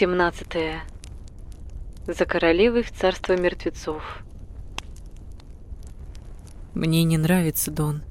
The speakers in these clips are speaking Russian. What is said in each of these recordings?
17. За королевой в царство мертвецов. Мне не нравится Дон.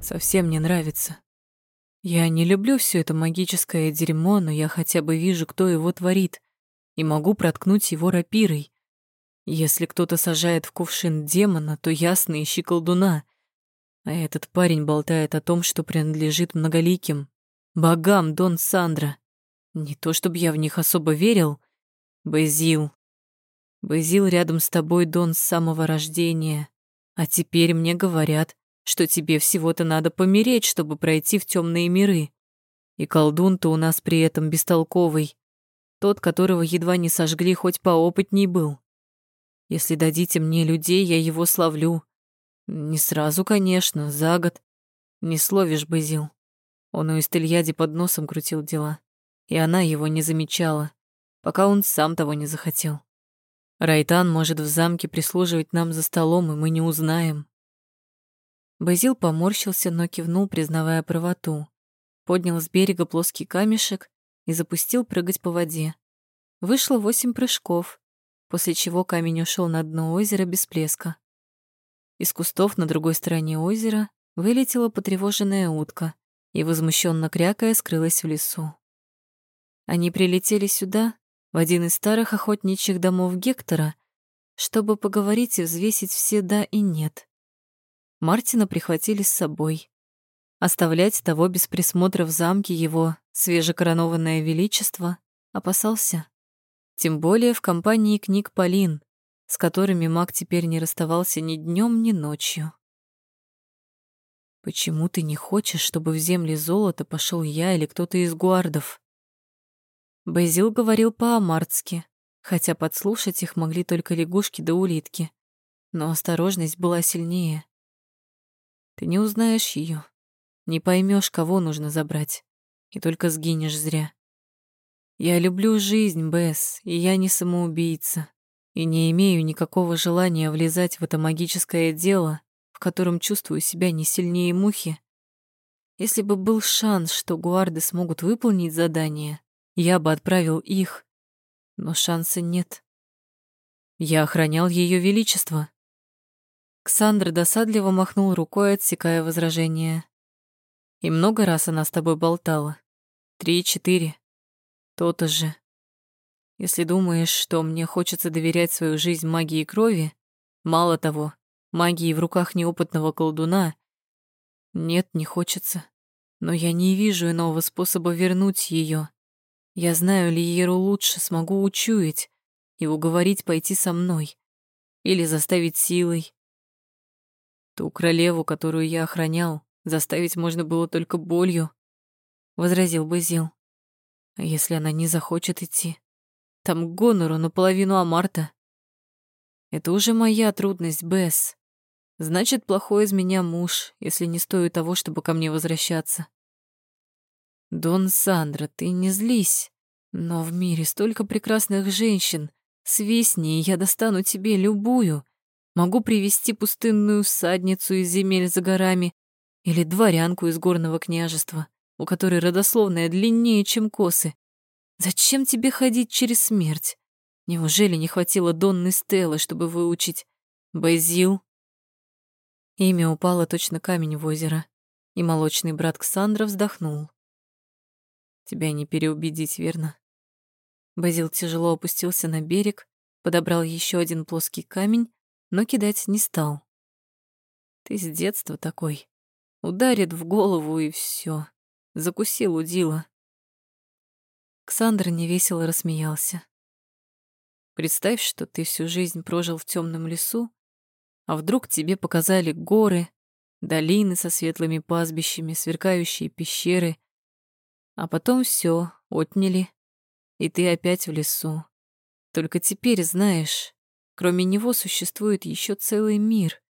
Совсем не нравится. Я не люблю все это магическое дерьмо, но я хотя бы вижу, кто его творит, и могу проткнуть его рапирой. Если кто-то сажает в кувшин демона, то ясно ищи колдуна. А этот парень болтает о том, что принадлежит многоликим. Богам Дон Сандра. Не то чтобы я в них особо верил. Базил. Базил рядом с тобой, Дон, с самого рождения. А теперь мне говорят, что тебе всего-то надо помереть, чтобы пройти в темные миры. И колдун-то у нас при этом бестолковый. Тот, которого едва не сожгли, хоть поопытней был. Если дадите мне людей, я его славлю. Не сразу, конечно, за год. Не словишь, Базил. Он у Истельяди под носом крутил дела и она его не замечала, пока он сам того не захотел. Райтан может в замке прислуживать нам за столом, и мы не узнаем. Базил поморщился, но кивнул, признавая правоту. Поднял с берега плоский камешек и запустил прыгать по воде. Вышло восемь прыжков, после чего камень ушел на дно озера без плеска. Из кустов на другой стороне озера вылетела потревоженная утка и, возмущенно крякая, скрылась в лесу. Они прилетели сюда, в один из старых охотничьих домов Гектора, чтобы поговорить и взвесить все «да» и «нет». Мартина прихватили с собой. Оставлять того без присмотра в замке его свежекоронованное величество опасался. Тем более в компании книг Полин, с которыми маг теперь не расставался ни днем, ни ночью. «Почему ты не хочешь, чтобы в земли золота пошел я или кто-то из гуардов?» Базил говорил по-амартски, хотя подслушать их могли только лягушки да улитки. Но осторожность была сильнее. Ты не узнаешь ее, не поймешь, кого нужно забрать, и только сгинешь зря. Я люблю жизнь, Бесс, и я не самоубийца, и не имею никакого желания влезать в это магическое дело, в котором чувствую себя не сильнее мухи. Если бы был шанс, что гуарды смогут выполнить задание, я бы отправил их, но шанса нет. Я охранял Ее Величество. Ксандр досадливо махнул рукой, отсекая возражение. И много раз она с тобой болтала. Три-четыре. То-то же. Если думаешь, что мне хочется доверять свою жизнь магии крови, мало того, магии в руках неопытного колдуна, нет, не хочется. Но я не вижу иного способа вернуть ее. Я знаю Лиеру лучше, смогу учуять и уговорить пойти со мной. Или заставить силой. Ту королеву, которую я охранял, заставить можно было только болью, — возразил Базил. А если она не захочет идти? Там гонору наполовину Амарта. Это уже моя трудность, Бесс. Значит, плохой из меня муж, если не стою того, чтобы ко мне возвращаться. «Дон Сандра, ты не злись. Но в мире столько прекрасных женщин. Свистни, и я достану тебе любую. Могу привести пустынную всадницу из земель за горами или дворянку из горного княжества, у которой родословная длиннее, чем косы. Зачем тебе ходить через смерть? Неужели не хватило Донны Стеллы, чтобы выучить Базил?» Имя упало точно камень в озеро, и молочный брат Ксандра вздохнул. Тебя не переубедить, верно? Базил тяжело опустился на берег, подобрал еще один плоский камень, но кидать не стал. Ты с детства такой. Ударит в голову и все. Закусил удила. Ксандр невесело рассмеялся. Представь, что ты всю жизнь прожил в темном лесу, а вдруг тебе показали горы, долины со светлыми пастбищами, сверкающие пещеры — а потом все отняли, и ты опять в лесу. Только теперь знаешь, кроме него существует еще целый мир.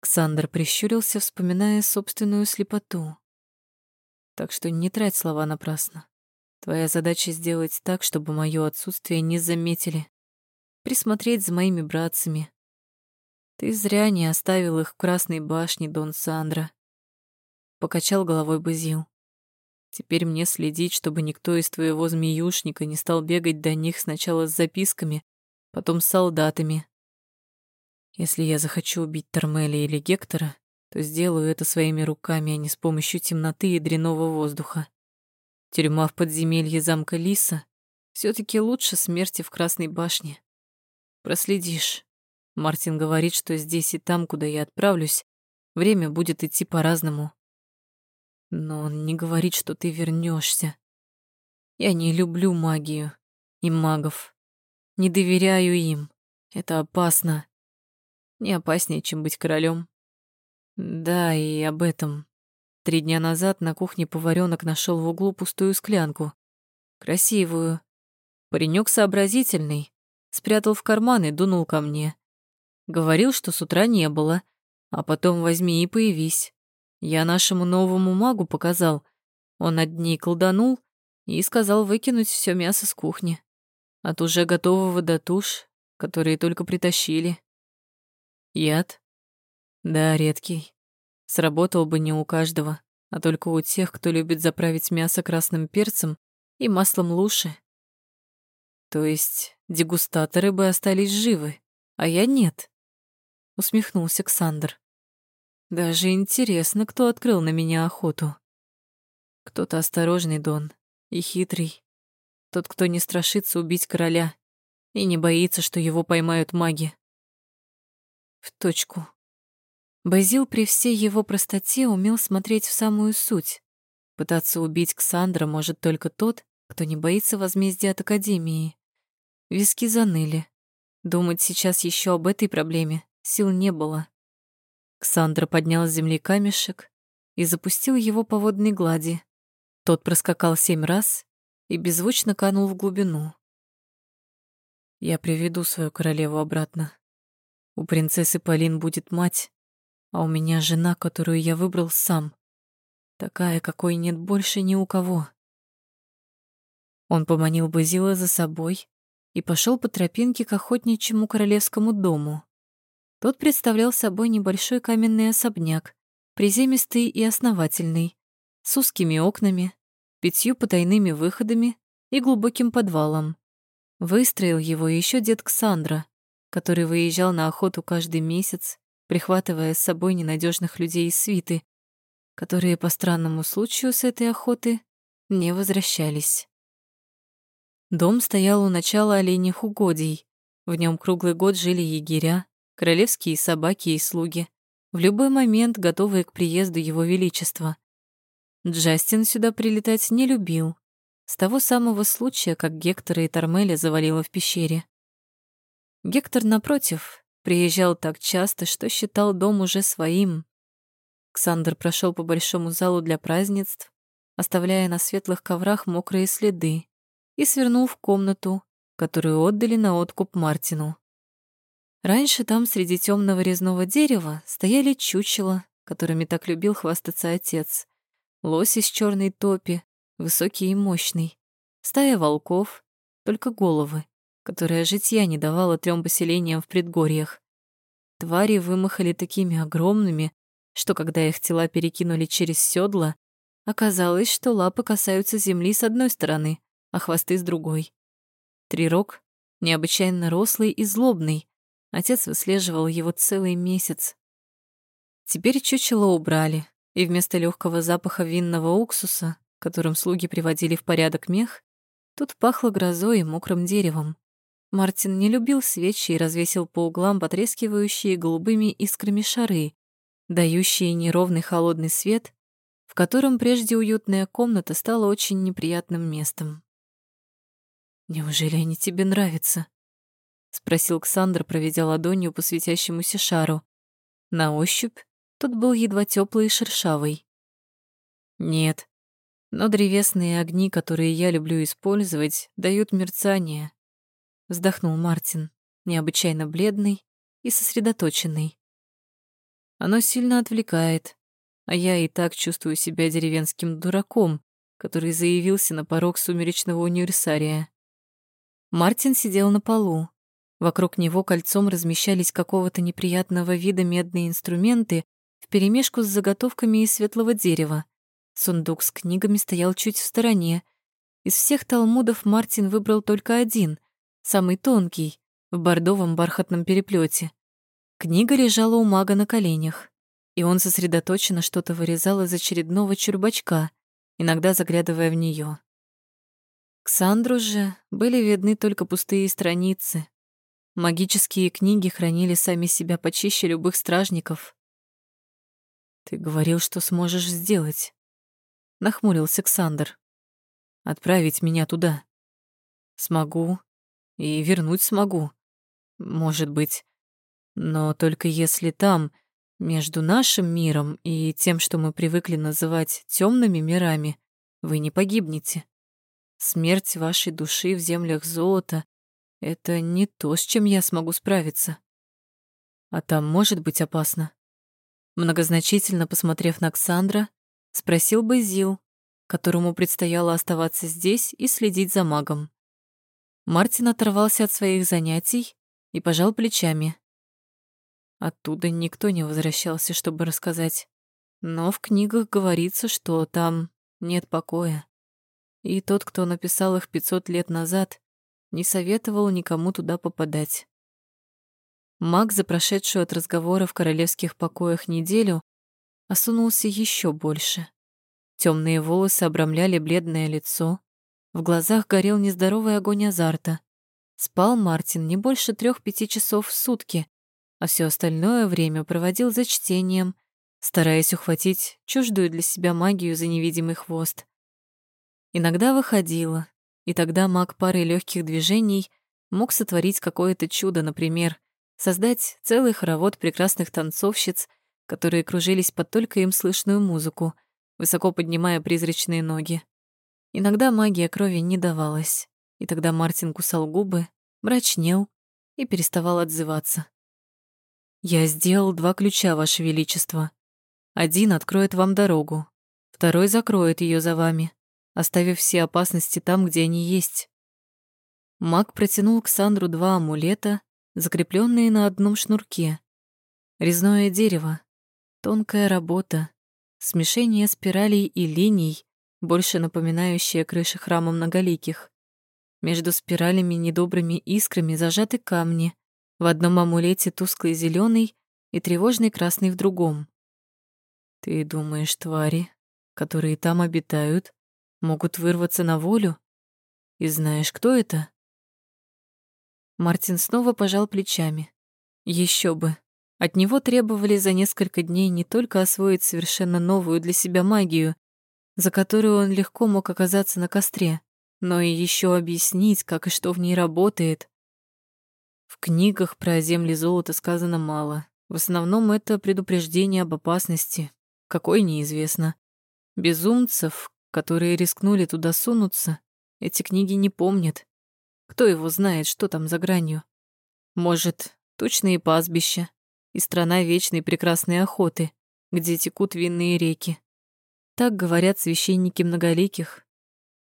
Ксандр прищурился, вспоминая собственную слепоту. Так что не трать слова напрасно. Твоя задача сделать так, чтобы мое отсутствие не заметили. Присмотреть за моими братцами. Ты зря не оставил их в Красной башне, Дон Сандра. Покачал головой Базил. Теперь мне следить, чтобы никто из твоего змеюшника не стал бегать до них сначала с записками, потом с солдатами. Если я захочу убить Тормели или Гектора, то сделаю это своими руками, а не с помощью темноты и дряного воздуха. Тюрьма в подземелье замка Лиса все таки лучше смерти в Красной башне. Проследишь. Мартин говорит, что здесь и там, куда я отправлюсь, время будет идти по-разному. Но он не говорит, что ты вернешься. Я не люблю магию и магов. Не доверяю им. Это опасно. Не опаснее, чем быть королем. Да, и об этом. Три дня назад на кухне поваренок нашел в углу пустую склянку. Красивую. Паренек сообразительный. Спрятал в карман и дунул ко мне. Говорил, что с утра не было, а потом возьми и появись. Я нашему новому магу показал. Он над ней колданул и сказал выкинуть все мясо с кухни. От уже готового до туш, которые только притащили. Яд? Да, редкий. Сработал бы не у каждого, а только у тех, кто любит заправить мясо красным перцем и маслом луши. То есть дегустаторы бы остались живы, а я нет. Усмехнулся Ксандр. Даже интересно, кто открыл на меня охоту. Кто-то осторожный, Дон, и хитрый. Тот, кто не страшится убить короля и не боится, что его поймают маги. В точку. Базил при всей его простоте умел смотреть в самую суть. Пытаться убить Ксандра может только тот, кто не боится возмездия от Академии. Виски заныли. Думать сейчас еще об этой проблеме сил не было. Ксандра поднял с земли камешек и запустил его по водной глади. Тот проскакал семь раз и беззвучно канул в глубину. Я приведу свою королеву обратно. У принцессы Полин будет мать, а у меня жена, которую я выбрал сам. Такая, какой нет больше ни у кого. Он поманил Базила за собой и пошел по тропинке к охотничьему королевскому дому. Тот представлял собой небольшой каменный особняк, приземистый и основательный, с узкими окнами, пятью потайными выходами и глубоким подвалом. Выстроил его еще дед Ксандра, который выезжал на охоту каждый месяц, прихватывая с собой ненадежных людей из свиты, которые по странному случаю с этой охоты не возвращались. Дом стоял у начала оленьих угодий. В нем круглый год жили егеря, королевские собаки и слуги, в любой момент готовые к приезду его величества. Джастин сюда прилетать не любил, с того самого случая, как Гектора и Тормеля завалило в пещере. Гектор, напротив, приезжал так часто, что считал дом уже своим. Ксандр прошел по большому залу для празднеств, оставляя на светлых коврах мокрые следы, и свернул в комнату, которую отдали на откуп Мартину. Раньше там среди темного резного дерева стояли чучела, которыми так любил хвастаться отец. Лось из черной топи, высокий и мощный. Стая волков, только головы, которая житья не давала трем поселениям в предгорьях. Твари вымахали такими огромными, что когда их тела перекинули через седла, оказалось, что лапы касаются земли с одной стороны, а хвосты с другой. Трирог, необычайно рослый и злобный, Отец выслеживал его целый месяц. Теперь чучело убрали, и вместо легкого запаха винного уксуса, которым слуги приводили в порядок мех, тут пахло грозой и мокрым деревом. Мартин не любил свечи и развесил по углам потрескивающие голубыми искрами шары, дающие неровный холодный свет, в котором прежде уютная комната стала очень неприятным местом. «Неужели они тебе нравятся?» — спросил Ксандр, проведя ладонью по светящемуся шару. На ощупь тот был едва теплый и шершавый. «Нет, но древесные огни, которые я люблю использовать, дают мерцание», — вздохнул Мартин, необычайно бледный и сосредоточенный. «Оно сильно отвлекает, а я и так чувствую себя деревенским дураком, который заявился на порог сумеречного универсария». Мартин сидел на полу, Вокруг него кольцом размещались какого-то неприятного вида медные инструменты вперемешку с заготовками из светлого дерева. Сундук с книгами стоял чуть в стороне. Из всех талмудов Мартин выбрал только один, самый тонкий, в бордовом бархатном переплете. Книга лежала у мага на коленях, и он сосредоточенно что-то вырезал из очередного чурбачка, иногда заглядывая в нее. К Сандру же были видны только пустые страницы. Магические книги хранили сами себя почище любых стражников. «Ты говорил, что сможешь сделать», — нахмурился Ксандр. «Отправить меня туда. Смогу. И вернуть смогу. Может быть. Но только если там, между нашим миром и тем, что мы привыкли называть темными мирами, вы не погибнете. Смерть вашей души в землях золота — это не то, с чем я смогу справиться. А там может быть опасно. Многозначительно посмотрев на Ксандра, спросил Базил, которому предстояло оставаться здесь и следить за магом. Мартин оторвался от своих занятий и пожал плечами. Оттуда никто не возвращался, чтобы рассказать. Но в книгах говорится, что там нет покоя. И тот, кто написал их 500 лет назад, не советовал никому туда попадать. Маг, за прошедшую от разговора в королевских покоях неделю, осунулся еще больше. Темные волосы обрамляли бледное лицо, в глазах горел нездоровый огонь азарта. Спал Мартин не больше трех-пяти часов в сутки, а все остальное время проводил за чтением, стараясь ухватить чуждую для себя магию за невидимый хвост. Иногда выходила, и тогда маг парой легких движений мог сотворить какое-то чудо, например, создать целый хоровод прекрасных танцовщиц, которые кружились под только им слышную музыку, высоко поднимая призрачные ноги. Иногда магия крови не давалась, и тогда Мартин кусал губы, мрачнел и переставал отзываться. «Я сделал два ключа, Ваше Величество. Один откроет вам дорогу, второй закроет ее за вами, оставив все опасности там, где они есть». Маг протянул к Сандру два амулета, закрепленные на одном шнурке. Резное дерево, тонкая работа, смешение спиралей и линий, больше напоминающее крыши храма многоликих. Между спиралями недобрыми искрами зажаты камни, в одном амулете тусклый зеленый и тревожный красный в другом. Ты думаешь, твари, которые там обитают, могут вырваться на волю? И знаешь, кто это? Мартин снова пожал плечами. Еще бы. От него требовали за несколько дней не только освоить совершенно новую для себя магию, за которую он легко мог оказаться на костре, но и еще объяснить, как и что в ней работает. В книгах про земли золота сказано мало. В основном это предупреждение об опасности, какой неизвестно. Безумцев, которые рискнули туда сунуться, эти книги не помнят. Кто его знает, что там за гранью? Может, точные пастбища и страна вечной прекрасной охоты, где текут винные реки. Так говорят священники многоликих.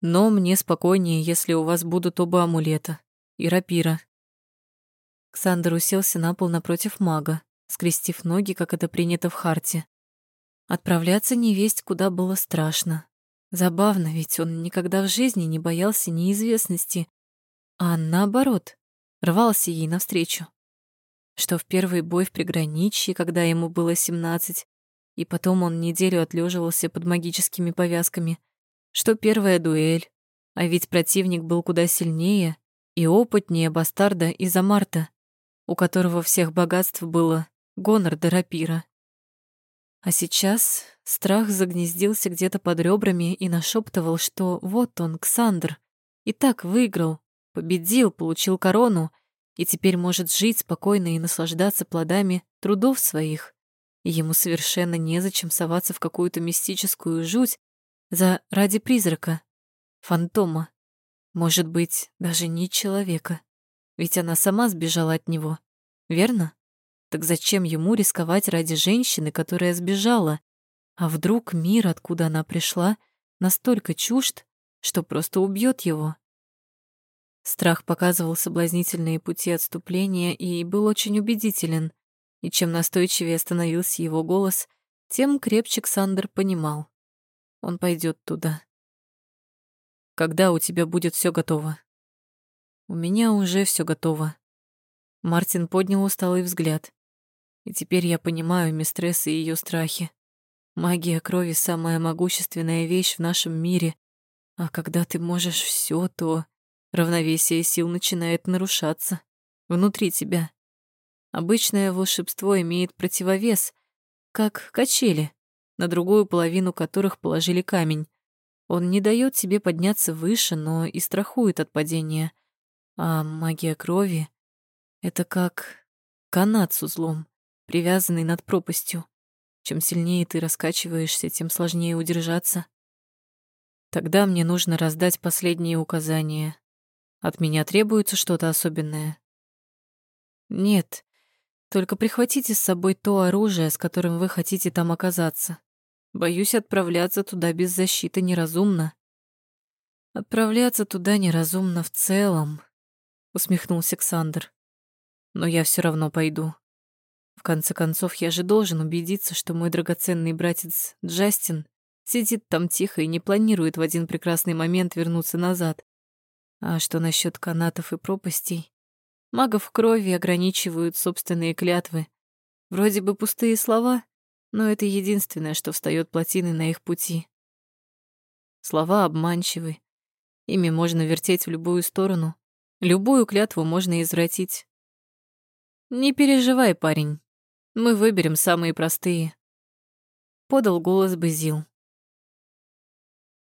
Но мне спокойнее, если у вас будут оба амулета и рапира. Ксандр уселся на пол напротив мага, скрестив ноги, как это принято в харте. Отправляться невесть куда было страшно. Забавно, ведь он никогда в жизни не боялся неизвестности, а наоборот, рвался ей навстречу. Что в первый бой в приграничье, когда ему было семнадцать, и потом он неделю отлеживался под магическими повязками. Что первая дуэль, а ведь противник был куда сильнее и опытнее бастарда из Амарта, у которого всех богатств было гонор до рапира. А сейчас страх загнездился где-то под ребрами и нашептывал, что вот он, Ксандр, и так выиграл, победил, получил корону. И теперь может жить спокойно и наслаждаться плодами трудов своих. И ему совершенно незачем соваться в какую-то мистическую жуть за ради призрака, фантома, может быть, даже не человека, ведь она сама сбежала от него, верно? Так зачем ему рисковать ради женщины, которая сбежала? А вдруг мир, откуда она пришла, настолько чужд, что просто убьет его? Страх показывал соблазнительные пути отступления и был очень убедителен. И чем настойчивее становился его голос, тем крепче Ксандр понимал. он пойдет туда. Когда у тебя будет все готово? У меня уже все готово. Мартин поднял усталый взгляд. И теперь я понимаю мистресс и ее страхи. Магия крови — самая могущественная вещь в нашем мире. А когда ты можешь все, то равновесие сил начинает нарушаться внутри тебя. Обычное волшебство имеет противовес, как качели, на другую половину которых положили камень. Он не дает тебе подняться выше, но и страхует от падения. А магия крови — это как канат с узлом, привязанный над пропастью. Чем сильнее ты раскачиваешься, тем сложнее удержаться. Тогда мне нужно раздать последние указания. От меня требуется что-то особенное. Нет, только прихватите с собой то оружие, с которым вы хотите там оказаться. Боюсь, отправляться туда без защиты неразумно. Отправляться туда неразумно в целом, усмехнулся Александр. Но я все равно пойду. В конце концов, я же должен убедиться, что мой драгоценный братец Джастин сидит там тихо и не планирует в один прекрасный момент вернуться назад. А что насчет канатов и пропастей? Магов крови ограничивают собственные клятвы. Вроде бы пустые слова, но это единственное, что встает плотиной на их пути. Слова обманчивы. Ими можно вертеть в любую сторону. Любую клятву можно извратить. Не переживай, парень. Мы выберем самые простые. Подал голос Базил.